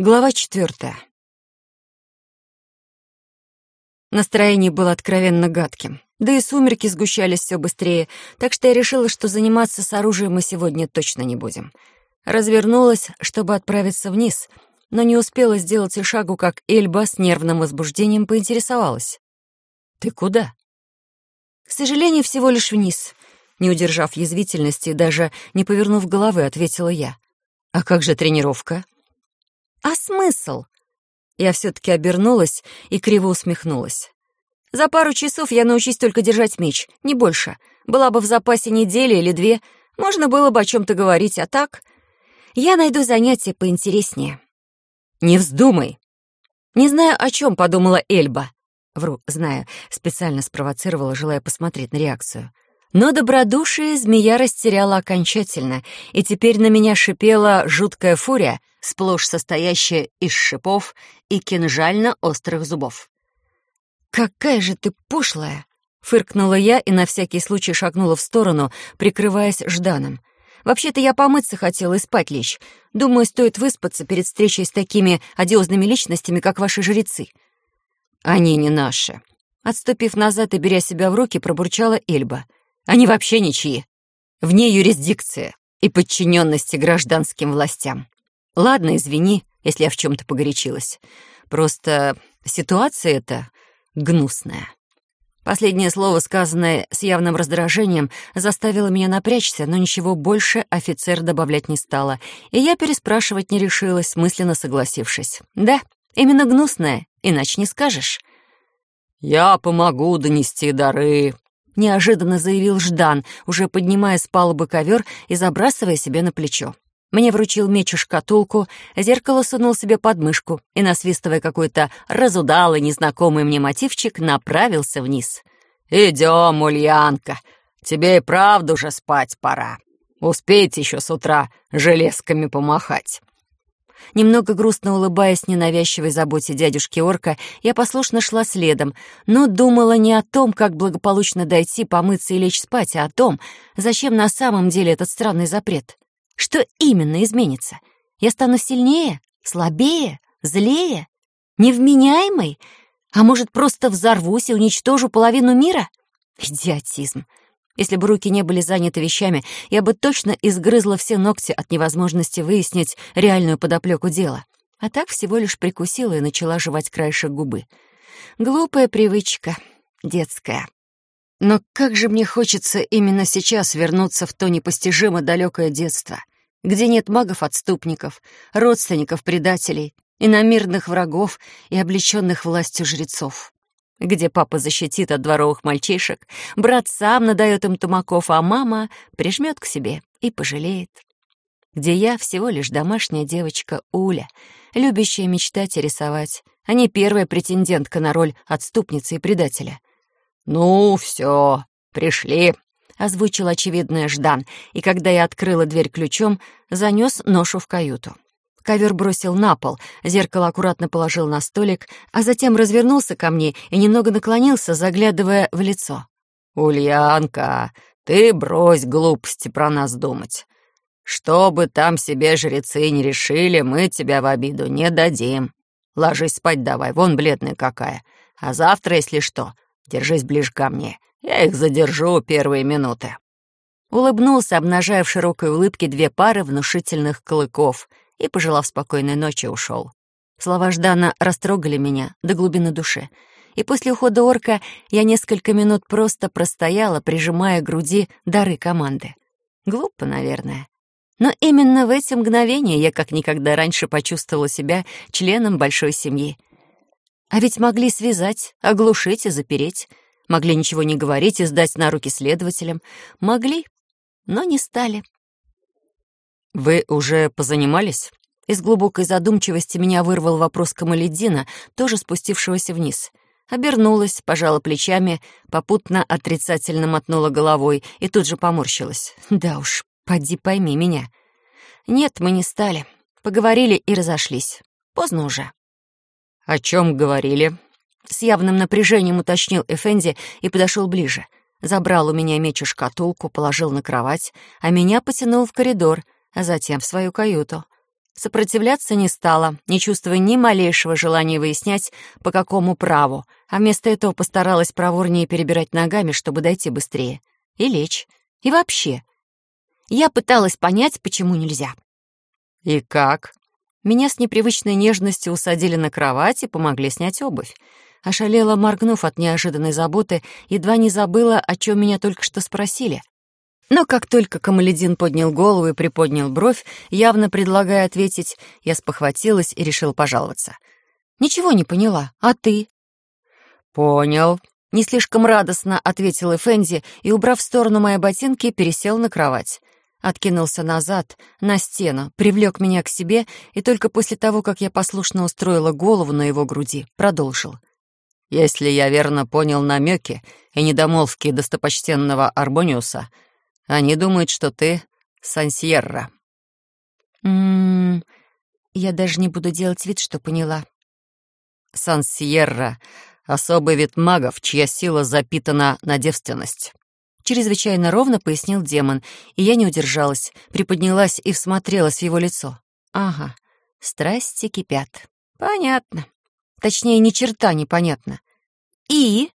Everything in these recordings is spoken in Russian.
Глава четвертая. Настроение было откровенно гадким. Да и сумерки сгущались все быстрее, так что я решила, что заниматься с оружием мы сегодня точно не будем. Развернулась, чтобы отправиться вниз, но не успела сделать и шагу, как Эльба с нервным возбуждением поинтересовалась. «Ты куда?» «К сожалению, всего лишь вниз», — не удержав язвительности и даже не повернув головы, ответила я. «А как же тренировка?» «А смысл?» Я все-таки обернулась и криво усмехнулась. «За пару часов я научусь только держать меч, не больше. Была бы в запасе неделя или две, можно было бы о чем-то говорить, а так... Я найду занятие поинтереснее». «Не вздумай!» «Не знаю, о чем подумала Эльба». Вру, знаю, специально спровоцировала, желая посмотреть на реакцию. Но добродушие змея растеряла окончательно, и теперь на меня шипела жуткая фурия, сплошь состоящая из шипов и кинжально-острых зубов. «Какая же ты пошлая!» — фыркнула я и на всякий случай шагнула в сторону, прикрываясь Жданом. «Вообще-то я помыться хотела и спать лечь. Думаю, стоит выспаться перед встречей с такими одиозными личностями, как ваши жрецы». «Они не наши». Отступив назад и беря себя в руки, пробурчала Эльба — они вообще ничьи. Вне юрисдикции и подчиненности гражданским властям. Ладно, извини, если я в чем-то погорячилась. Просто ситуация эта гнусная. Последнее слово, сказанное с явным раздражением, заставило меня напрячься, но ничего больше офицер добавлять не стала, и я переспрашивать не решилась, мысленно согласившись. «Да, именно гнусная, иначе не скажешь». «Я помогу донести дары», неожиданно заявил Ждан, уже поднимая с палубы ковер и забрасывая себе на плечо. Мне вручил меч и шкатулку, зеркало сунул себе под мышку и, насвистывая какой-то разудалый, незнакомый мне мотивчик, направился вниз. «Идем, Ульянка, тебе и правду же спать пора. Успейте еще с утра железками помахать». Немного грустно улыбаясь ненавязчивой заботе дядюшки Орка, я послушно шла следом, но думала не о том, как благополучно дойти, помыться и лечь спать, а о том, зачем на самом деле этот странный запрет. Что именно изменится? Я стану сильнее, слабее, злее, невменяемой? А может, просто взорвусь и уничтожу половину мира? Идиотизм. Если бы руки не были заняты вещами, я бы точно изгрызла все ногти от невозможности выяснить реальную подоплеку дела. А так всего лишь прикусила и начала жевать краешек губы. Глупая привычка, детская. Но как же мне хочется именно сейчас вернуться в то непостижимо далекое детство, где нет магов-отступников, родственников-предателей, иномирных врагов и облеченных властью жрецов где папа защитит от дворовых мальчишек, брат сам надает им тумаков, а мама прижмет к себе и пожалеет. Где я всего лишь домашняя девочка Уля, любящая мечтать и рисовать, а не первая претендентка на роль отступницы и предателя. «Ну, все, пришли», — озвучил очевидное Ждан, и когда я открыла дверь ключом, занес ношу в каюту. Ковер бросил на пол, зеркало аккуратно положил на столик, а затем развернулся ко мне и немного наклонился, заглядывая в лицо. «Ульянка, ты брось глупости про нас думать. Что бы там себе жрецы не решили, мы тебя в обиду не дадим. Ложись спать давай, вон бледная какая. А завтра, если что, держись ближе ко мне. Я их задержу первые минуты». Улыбнулся, обнажая в широкой улыбке две пары внушительных клыков — и, пожелав спокойной ночи, ушел. Слова Ждана растрогали меня до глубины души, и после ухода орка я несколько минут просто простояла, прижимая к груди дары команды. Глупо, наверное. Но именно в эти мгновения я как никогда раньше почувствовала себя членом большой семьи. А ведь могли связать, оглушить и запереть. Могли ничего не говорить и сдать на руки следователям. Могли, но не стали. «Вы уже позанимались?» Из глубокой задумчивости меня вырвал вопрос Камаледдина, тоже спустившегося вниз. Обернулась, пожала плечами, попутно отрицательно мотнула головой и тут же поморщилась. «Да уж, поди пойми меня». «Нет, мы не стали. Поговорили и разошлись. Поздно уже». «О чем говорили?» С явным напряжением уточнил Эфенди и подошел ближе. Забрал у меня меч и шкатулку, положил на кровать, а меня потянул в коридор — а затем в свою каюту. Сопротивляться не стала, не чувствуя ни малейшего желания выяснять, по какому праву, а вместо этого постаралась проворнее перебирать ногами, чтобы дойти быстрее. И лечь. И вообще. Я пыталась понять, почему нельзя. «И как?» Меня с непривычной нежностью усадили на кровать и помогли снять обувь. Ошалела, моргнув от неожиданной заботы, едва не забыла, о чем меня только что спросили. Но как только Камаледин поднял голову и приподнял бровь, явно предлагая ответить, я спохватилась и решила пожаловаться. «Ничего не поняла. А ты?» «Понял», — не слишком радостно ответил Эфенди и, убрав в сторону мои ботинки, пересел на кровать откинулся назад, на стену, привлек меня к себе и только после того, как я послушно устроила голову на его груди, продолжил. «Если я верно понял намеки и недомолвки достопочтенного Арбониуса, они думают, что ты Сансьерра». «М-м-м, я даже не буду делать вид, что поняла». «Сансьерра — особый вид магов, чья сила запитана на девственность». Чрезвычайно ровно пояснил демон, и я не удержалась, приподнялась и всмотрелась в его лицо. Ага, страсти кипят. Понятно. Точнее, ни черта непонятно. И?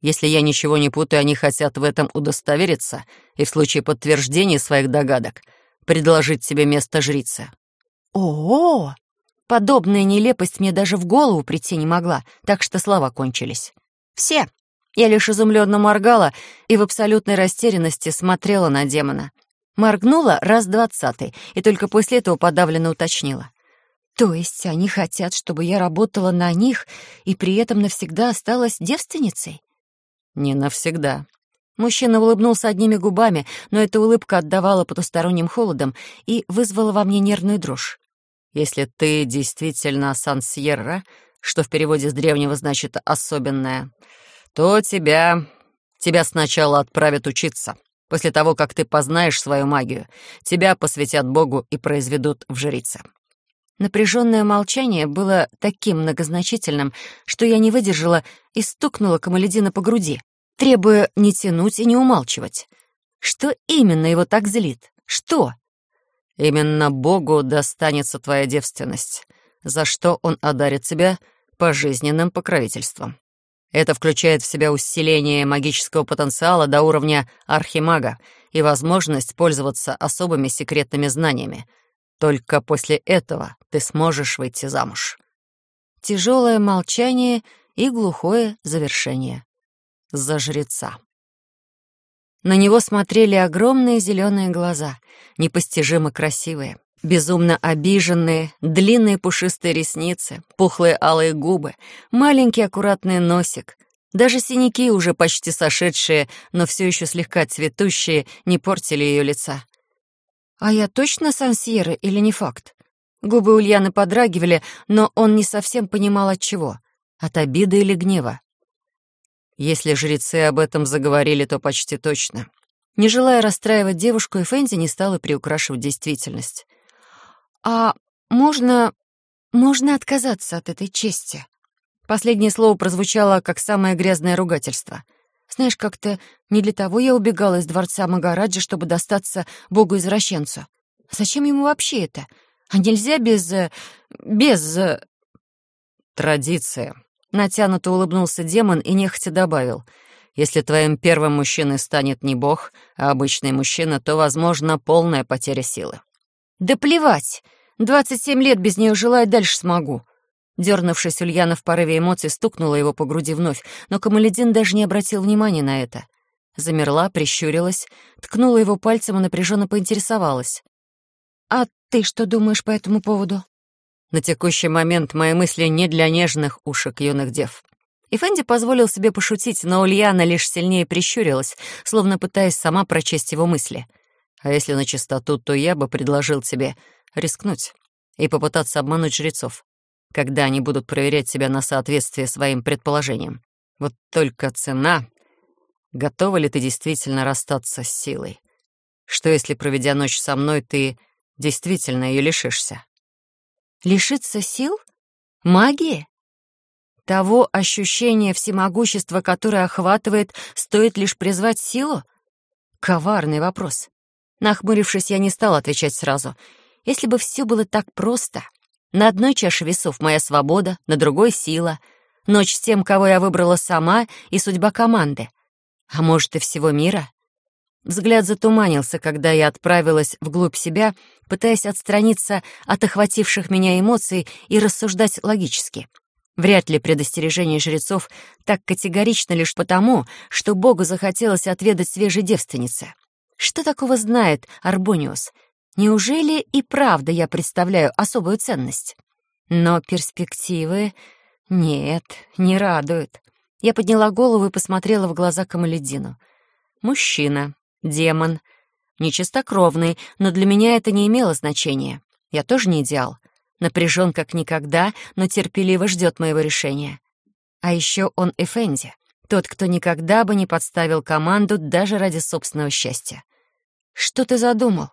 Если я ничего не путаю, они хотят в этом удостовериться и в случае подтверждения своих догадок предложить тебе место жрицы. О, -о, -о! Подобная нелепость мне даже в голову прийти не могла, так что слова кончились. Все, я лишь изумленно моргала и в абсолютной растерянности смотрела на демона. Моргнула раз двадцатый, и только после этого подавленно уточнила. «То есть они хотят, чтобы я работала на них и при этом навсегда осталась девственницей?» «Не навсегда». Мужчина улыбнулся одними губами, но эта улыбка отдавала потусторонним холодом и вызвала во мне нервную дрожь. «Если ты действительно сансьерра, что в переводе с древнего значит «особенная», то тебя... тебя сначала отправят учиться. После того, как ты познаешь свою магию, тебя посвятят Богу и произведут в жрице». Напряженное молчание было таким многозначительным, что я не выдержала и стукнула Камаледина по груди, требуя не тянуть и не умалчивать. Что именно его так злит? Что? Именно Богу достанется твоя девственность, за что он одарит тебя пожизненным покровительством. Это включает в себя усиление магического потенциала до уровня архимага и возможность пользоваться особыми секретными знаниями. Только после этого ты сможешь выйти замуж. Тяжелое молчание и глухое завершение. За жреца. На него смотрели огромные зеленые глаза, непостижимо красивые. Безумно обиженные, длинные пушистые ресницы, пухлые алые губы, маленький аккуратный носик. Даже синяки, уже почти сошедшие, но все еще слегка цветущие, не портили ее лица. «А я точно сансьера или не факт?» Губы Ульяны подрагивали, но он не совсем понимал от чего. От обиды или гнева. Если жрецы об этом заговорили, то почти точно. Не желая расстраивать девушку, и Фэнди не стала приукрашивать действительность. «А можно... можно отказаться от этой чести?» Последнее слово прозвучало как самое грязное ругательство. Знаешь, как-то не для того я убегала из дворца Магараджи, чтобы достаться богу-извращенцу. Зачем ему вообще это? А нельзя без... Э, без... Э, Традиция. Натянуто улыбнулся демон и нехотя добавил. Если твоим первым мужчиной станет не бог, а обычный мужчина, то, возможно, полная потеря силы. «Да плевать! Двадцать семь лет без нее жила и дальше смогу!» Дернувшись, Ульяна в порыве эмоций стукнула его по груди вновь, но Камаледин даже не обратил внимания на это. Замерла, прищурилась, ткнула его пальцем и напряженно поинтересовалась. «А ты что думаешь по этому поводу?» На текущий момент мои мысли не для нежных ушек юных дев. И Фэнди позволил себе пошутить, но Ульяна лишь сильнее прищурилась, словно пытаясь сама прочесть его мысли — а если на чистоту, то я бы предложил тебе рискнуть и попытаться обмануть жрецов, когда они будут проверять себя на соответствие своим предположениям. Вот только цена... Готова ли ты действительно расстаться с силой? Что если, проведя ночь со мной, ты действительно ее лишишься? Лишиться сил? Магии? Того ощущения всемогущества, которое охватывает, стоит лишь призвать силу? Коварный вопрос. Нахмурившись, я не стала отвечать сразу. Если бы все было так просто. На одной чаше весов моя свобода, на другой — сила. Ночь с тем, кого я выбрала сама, и судьба команды. А может, и всего мира? Взгляд затуманился, когда я отправилась вглубь себя, пытаясь отстраниться от охвативших меня эмоций и рассуждать логически. Вряд ли предостережение жрецов так категорично лишь потому, что Богу захотелось отведать свежей девственницы. Что такого знает Арбониус? Неужели и правда я представляю особую ценность? Но перспективы... Нет, не радуют. Я подняла голову и посмотрела в глаза Камаледину. Мужчина, демон, нечистокровный, но для меня это не имело значения. Я тоже не идеал. Напряжен как никогда, но терпеливо ждет моего решения. А еще он Эфенди, тот, кто никогда бы не подставил команду даже ради собственного счастья. Что ты задумал?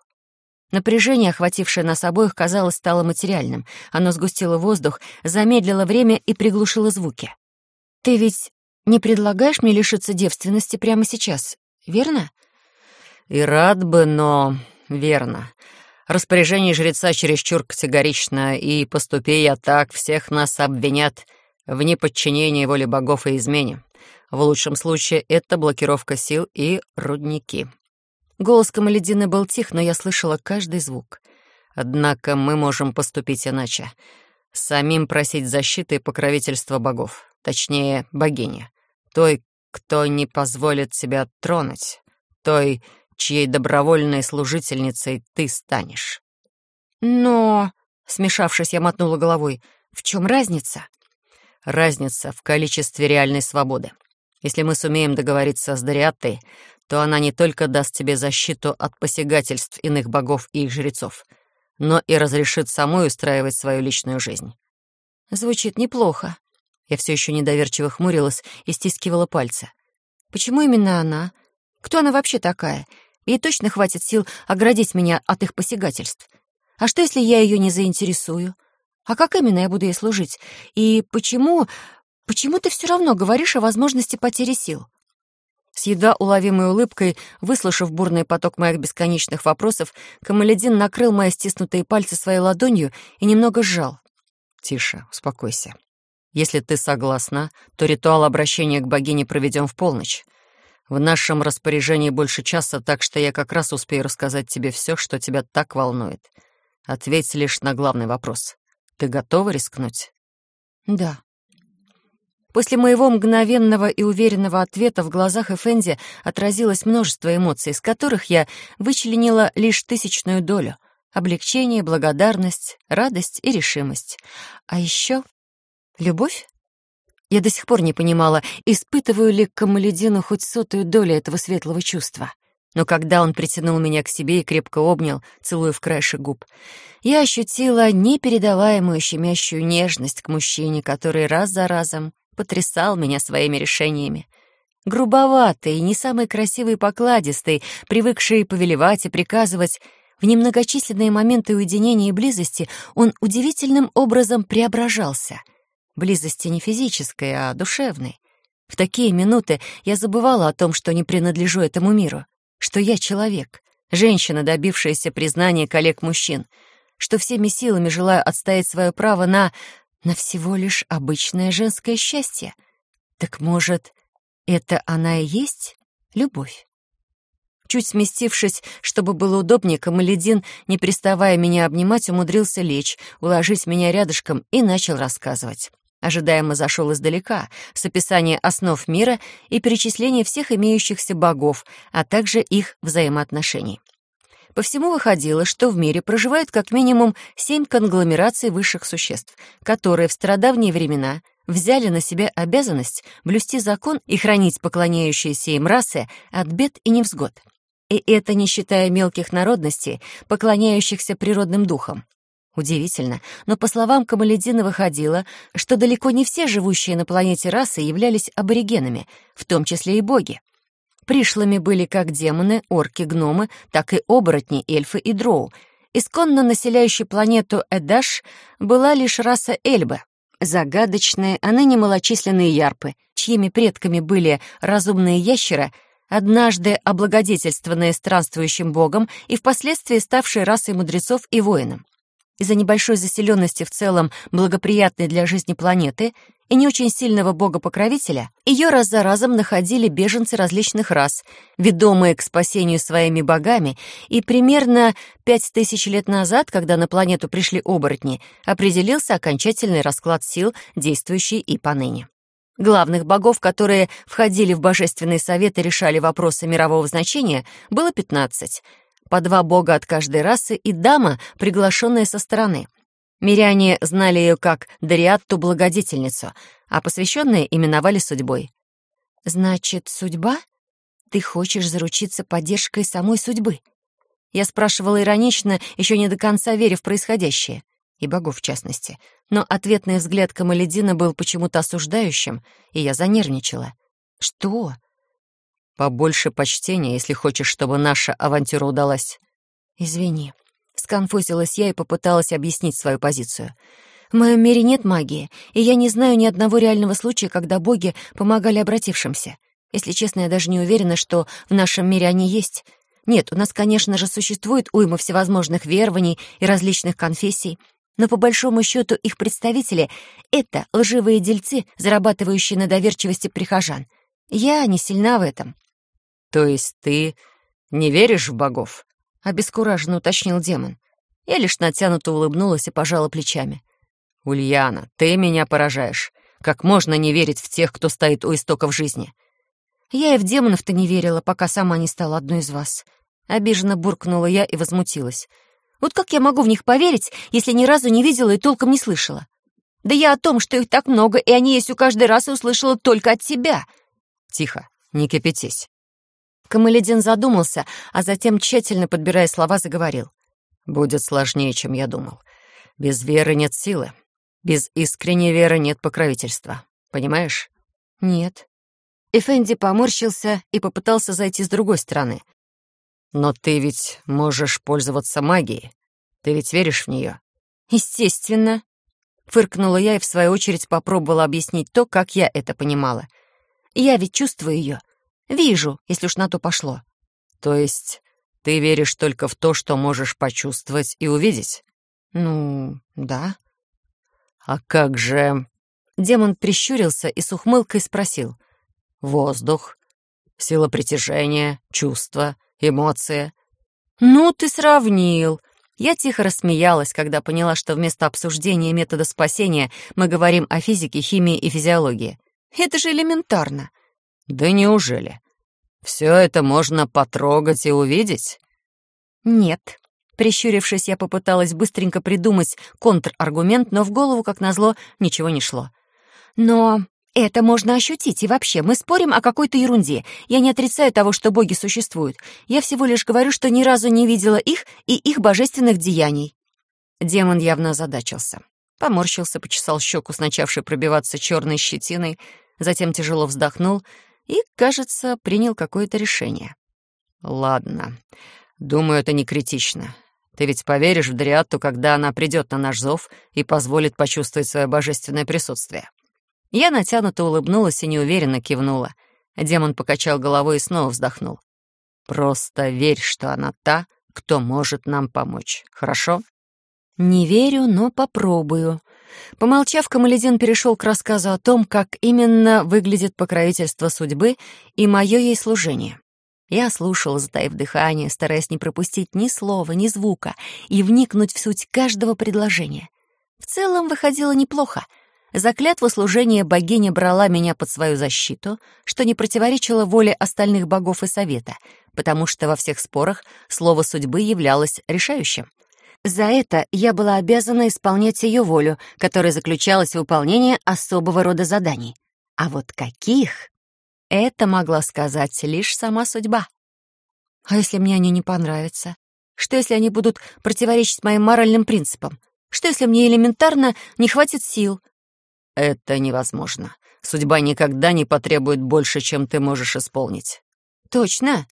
Напряжение, охватившее нас обоих, казалось, стало материальным. Оно сгустило воздух, замедлило время и приглушило звуки. «Ты ведь не предлагаешь мне лишиться девственности прямо сейчас, верно?» «И рад бы, но верно. Распоряжение жреца чересчур категорично, и, поступи я так, всех нас обвинят в неподчинении воле богов и измене. В лучшем случае это блокировка сил и рудники». Голос Камаледины был тих, но я слышала каждый звук. «Однако мы можем поступить иначе. Самим просить защиты и покровительства богов, точнее, богини, той, кто не позволит себя тронуть, той, чьей добровольной служительницей ты станешь. Но, смешавшись, я мотнула головой, в чем разница? Разница в количестве реальной свободы. Если мы сумеем договориться с Дариаттой, то она не только даст тебе защиту от посягательств иных богов и их жрецов, но и разрешит самой устраивать свою личную жизнь. Звучит неплохо. Я все еще недоверчиво хмурилась и стискивала пальцы. Почему именно она? Кто она вообще такая? Ей точно хватит сил оградить меня от их посягательств. А что, если я ее не заинтересую? А как именно я буду ей служить? И почему... Почему ты все равно говоришь о возможности потери сил? С едва уловимой улыбкой, выслушав бурный поток моих бесконечных вопросов, Камаледин накрыл мои стиснутые пальцы своей ладонью и немного сжал. «Тише, успокойся. Если ты согласна, то ритуал обращения к богине проведем в полночь. В нашем распоряжении больше часа, так что я как раз успею рассказать тебе все, что тебя так волнует. Ответь лишь на главный вопрос. Ты готова рискнуть? Да. После моего мгновенного и уверенного ответа в глазах Эфенди отразилось множество эмоций, из которых я вычленила лишь тысячную долю — облегчение, благодарность, радость и решимость. А еще любовь? Я до сих пор не понимала, испытываю ли к Камаледину хоть сотую долю этого светлого чувства. Но когда он притянул меня к себе и крепко обнял, целуя в краешек губ, я ощутила непередаваемую щемящую нежность к мужчине, который раз за разом потрясал меня своими решениями. Грубоватый, не самый красивый и покладистый, привыкший повелевать и приказывать, в немногочисленные моменты уединения и близости он удивительным образом преображался — Близости не физической, а душевной. В такие минуты я забывала о том, что не принадлежу этому миру, что я человек, женщина, добившаяся признания коллег-мужчин, что всеми силами желаю отстоять свое право на... на всего лишь обычное женское счастье. Так, может, это она и есть любовь? Чуть сместившись, чтобы было удобнее, Камаледин, не приставая меня обнимать, умудрился лечь, уложить меня рядышком и начал рассказывать. Ожидаемо зашел издалека, с описания основ мира и перечисления всех имеющихся богов, а также их взаимоотношений. По всему выходило, что в мире проживают как минимум семь конгломераций высших существ, которые в стародавние времена взяли на себя обязанность блюсти закон и хранить поклоняющиеся им расы от бед и невзгод. И это не считая мелких народностей, поклоняющихся природным духам. Удивительно, но по словам Камаледина выходило, что далеко не все живущие на планете расы являлись аборигенами, в том числе и боги. Пришлыми были как демоны, орки, гномы, так и оборотни, эльфы и дроу. Исконно населяющей планету Эдаш была лишь раса Эльбы, загадочные, а ныне малочисленные ярпы, чьими предками были разумные ящеры, однажды облагодетельствованные странствующим богом и впоследствии ставшие расой мудрецов и воином. Из-за небольшой заселенности в целом благоприятной для жизни планеты и не очень сильного бога-покровителя, ее раз за разом находили беженцы различных рас, ведомые к спасению своими богами, и примерно пять тысяч лет назад, когда на планету пришли оборотни, определился окончательный расклад сил, действующий и поныне. Главных богов, которые входили в божественный совет и решали вопросы мирового значения, было пятнадцать — по два бога от каждой расы и дама, приглашенная со стороны. Миряне знали ее как Дариатту Благодетельницу, а посвященные именовали судьбой. «Значит, судьба? Ты хочешь заручиться поддержкой самой судьбы?» Я спрашивала иронично, еще не до конца веря в происходящее, и богов в частности. Но ответный взгляд Камаледина был почему-то осуждающим, и я занервничала. «Что?» Побольше почтения, если хочешь, чтобы наша авантюра удалась. Извини. Сконфузилась я и попыталась объяснить свою позицию. В моем мире нет магии, и я не знаю ни одного реального случая, когда боги помогали обратившимся. Если честно, я даже не уверена, что в нашем мире они есть. Нет, у нас, конечно же, существует уйма всевозможных верований и различных конфессий, но по большому счету их представители — это лживые дельцы, зарабатывающие на доверчивости прихожан. Я не сильна в этом. «То есть ты не веришь в богов?» — обескураженно уточнил демон. Я лишь натянуто улыбнулась и пожала плечами. «Ульяна, ты меня поражаешь. Как можно не верить в тех, кто стоит у истоков жизни?» «Я и в демонов-то не верила, пока сама не стала одной из вас». Обиженно буркнула я и возмутилась. «Вот как я могу в них поверить, если ни разу не видела и толком не слышала? Да я о том, что их так много, и они есть у каждой расы, услышала только от тебя». «Тихо, не кипятись. Камаледин задумался, а затем, тщательно подбирая слова, заговорил. «Будет сложнее, чем я думал. Без веры нет силы. Без искренней веры нет покровительства. Понимаешь?» «Нет». Эфенди поморщился и попытался зайти с другой стороны. «Но ты ведь можешь пользоваться магией. Ты ведь веришь в нее?» «Естественно». Фыркнула я и, в свою очередь, попробовала объяснить то, как я это понимала. «Я ведь чувствую ее. Вижу, если уж на то пошло. То есть ты веришь только в то, что можешь почувствовать и увидеть? Ну, да. А как же... Демон прищурился и с ухмылкой спросил. Воздух, сила притяжения, чувства, эмоции. Ну, ты сравнил. Я тихо рассмеялась, когда поняла, что вместо обсуждения метода спасения мы говорим о физике, химии и физиологии. Это же элементарно. «Да неужели? Все это можно потрогать и увидеть?» «Нет». Прищурившись, я попыталась быстренько придумать контраргумент, но в голову, как назло, ничего не шло. «Но это можно ощутить, и вообще, мы спорим о какой-то ерунде. Я не отрицаю того, что боги существуют. Я всего лишь говорю, что ни разу не видела их и их божественных деяний». Демон явно озадачился. Поморщился, почесал щеку с начавшей пробиваться черной щетиной, затем тяжело вздохнул и, кажется, принял какое-то решение. «Ладно. Думаю, это не критично. Ты ведь поверишь в Дриатту, когда она придет на наш зов и позволит почувствовать свое божественное присутствие?» Я натянуто улыбнулась и неуверенно кивнула. Демон покачал головой и снова вздохнул. «Просто верь, что она та, кто может нам помочь, хорошо?» «Не верю, но попробую», Помолчав, Камаледин перешел к рассказу о том, как именно выглядит покровительство судьбы и мое ей служение. Я слушала, затаив дыхание, стараясь не пропустить ни слова, ни звука и вникнуть в суть каждого предложения. В целом выходило неплохо. За клятву служения богиня брала меня под свою защиту, что не противоречило воле остальных богов и совета, потому что во всех спорах слово судьбы являлось решающим. За это я была обязана исполнять ее волю, которая заключалась в выполнении особого рода заданий. А вот каких? Это могла сказать лишь сама судьба. А если мне они не понравятся? Что, если они будут противоречить моим моральным принципам? Что, если мне элементарно не хватит сил? Это невозможно. Судьба никогда не потребует больше, чем ты можешь исполнить. Точно?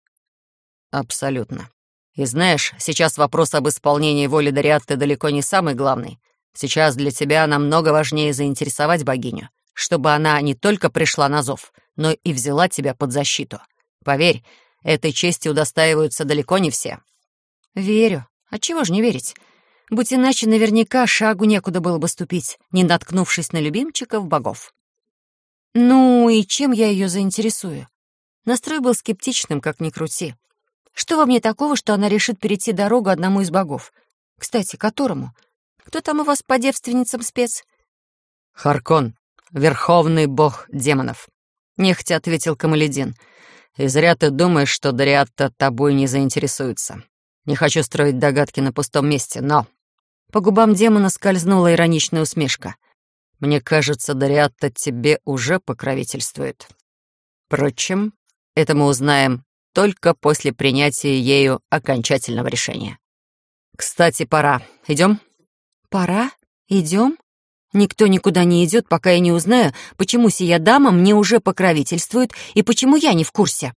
Абсолютно. И знаешь, сейчас вопрос об исполнении воли Дариатты далеко не самый главный. Сейчас для тебя намного важнее заинтересовать богиню, чтобы она не только пришла на зов, но и взяла тебя под защиту. Поверь, этой чести удостаиваются далеко не все». «Верю. Отчего же не верить? Будь иначе, наверняка шагу некуда было бы ступить, не наткнувшись на любимчиков богов». «Ну и чем я ее заинтересую?» Настрой был скептичным, как ни крути. Что во мне такого, что она решит перейти дорогу одному из богов? Кстати, которому? Кто там у вас по девственницам спец? Харкон, верховный бог демонов. Нехотя ответил Камаледин. И зря ты думаешь, что Дариатта тобой не заинтересуется. Не хочу строить догадки на пустом месте, но...» По губам демона скользнула ироничная усмешка. «Мне кажется, Дариатта тебе уже покровительствует. Впрочем, это мы узнаем только после принятия ею окончательного решения. Кстати, пора. Идем? Пора? Идем? Никто никуда не идет, пока я не узнаю, почему сия дама мне уже покровительствует и почему я не в курсе.